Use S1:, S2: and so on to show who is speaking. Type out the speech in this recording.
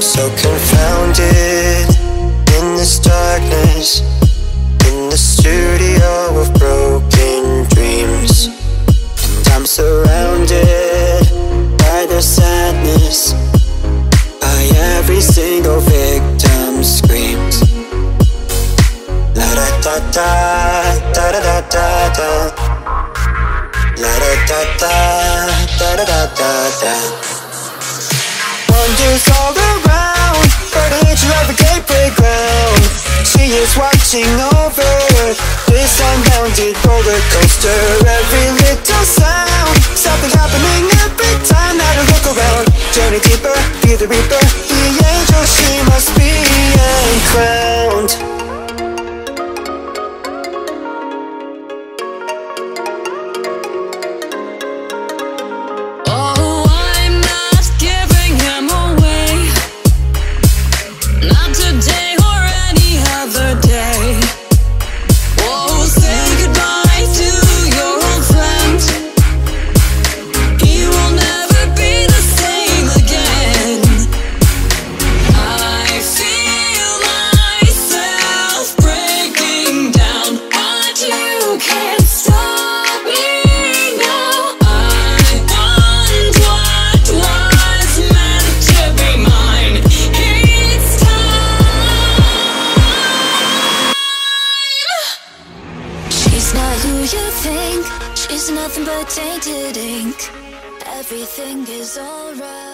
S1: I'm so confounded in this darkness, in the studio of broken dreams. And I'm surrounded by the sadness, by every single victim screams. La da da da da da da da da. La da da da da da da da da. Wonders all is watching over this unbounded roller coaster. Every little sound, something happening every time that I look around. Journey deeper, be the reaper, the angel. She must be
S2: nothing but tainted ink. Everything is alright.